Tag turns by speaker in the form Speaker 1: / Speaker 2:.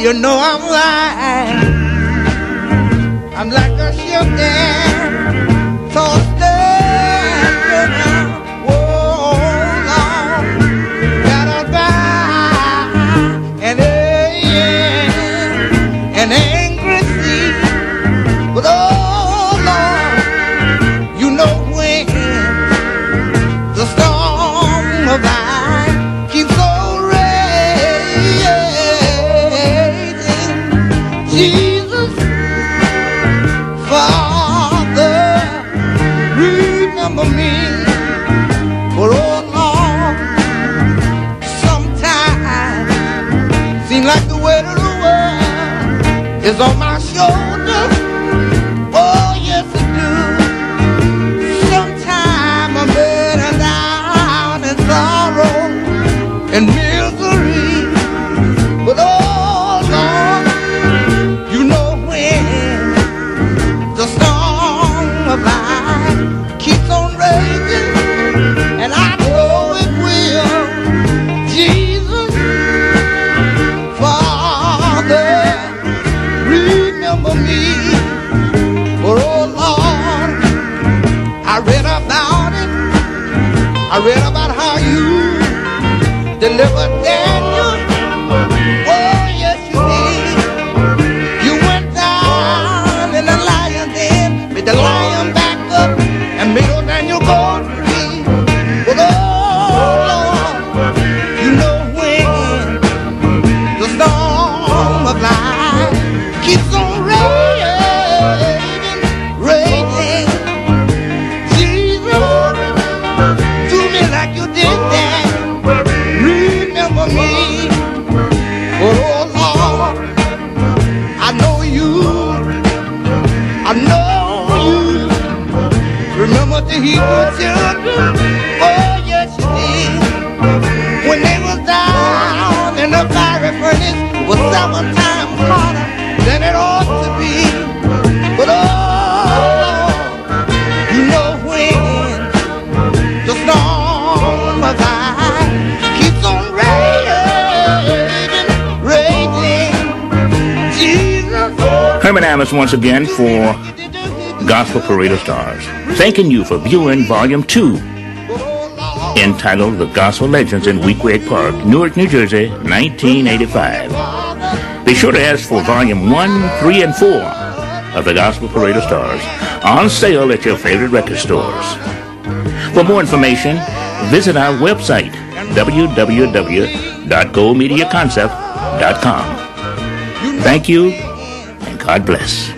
Speaker 1: you know I'm lying. I'm like a ship there, is on my shoulders. How you delivered Daniel. Oh yes, you did. You went down in the lion's den, made the lion back up, and made old Daniel go I know you. Remember the Hebrew children. Oh yes, you did. When they was down in the fiery furnace, was seven times hotter than it ought
Speaker 2: Herman Alice once again for Gospel Parade of Stars. Thanking you for viewing Volume 2, entitled The Gospel Legends in Weequahic Park, Newark, New Jersey, 1985. Be sure to ask for Volume 1, 3, and 4 of The Gospel Parade of Stars on sale at your favorite record stores. For more information, visit our website, www.goldmediaconcept.com. Thank you, and God bless.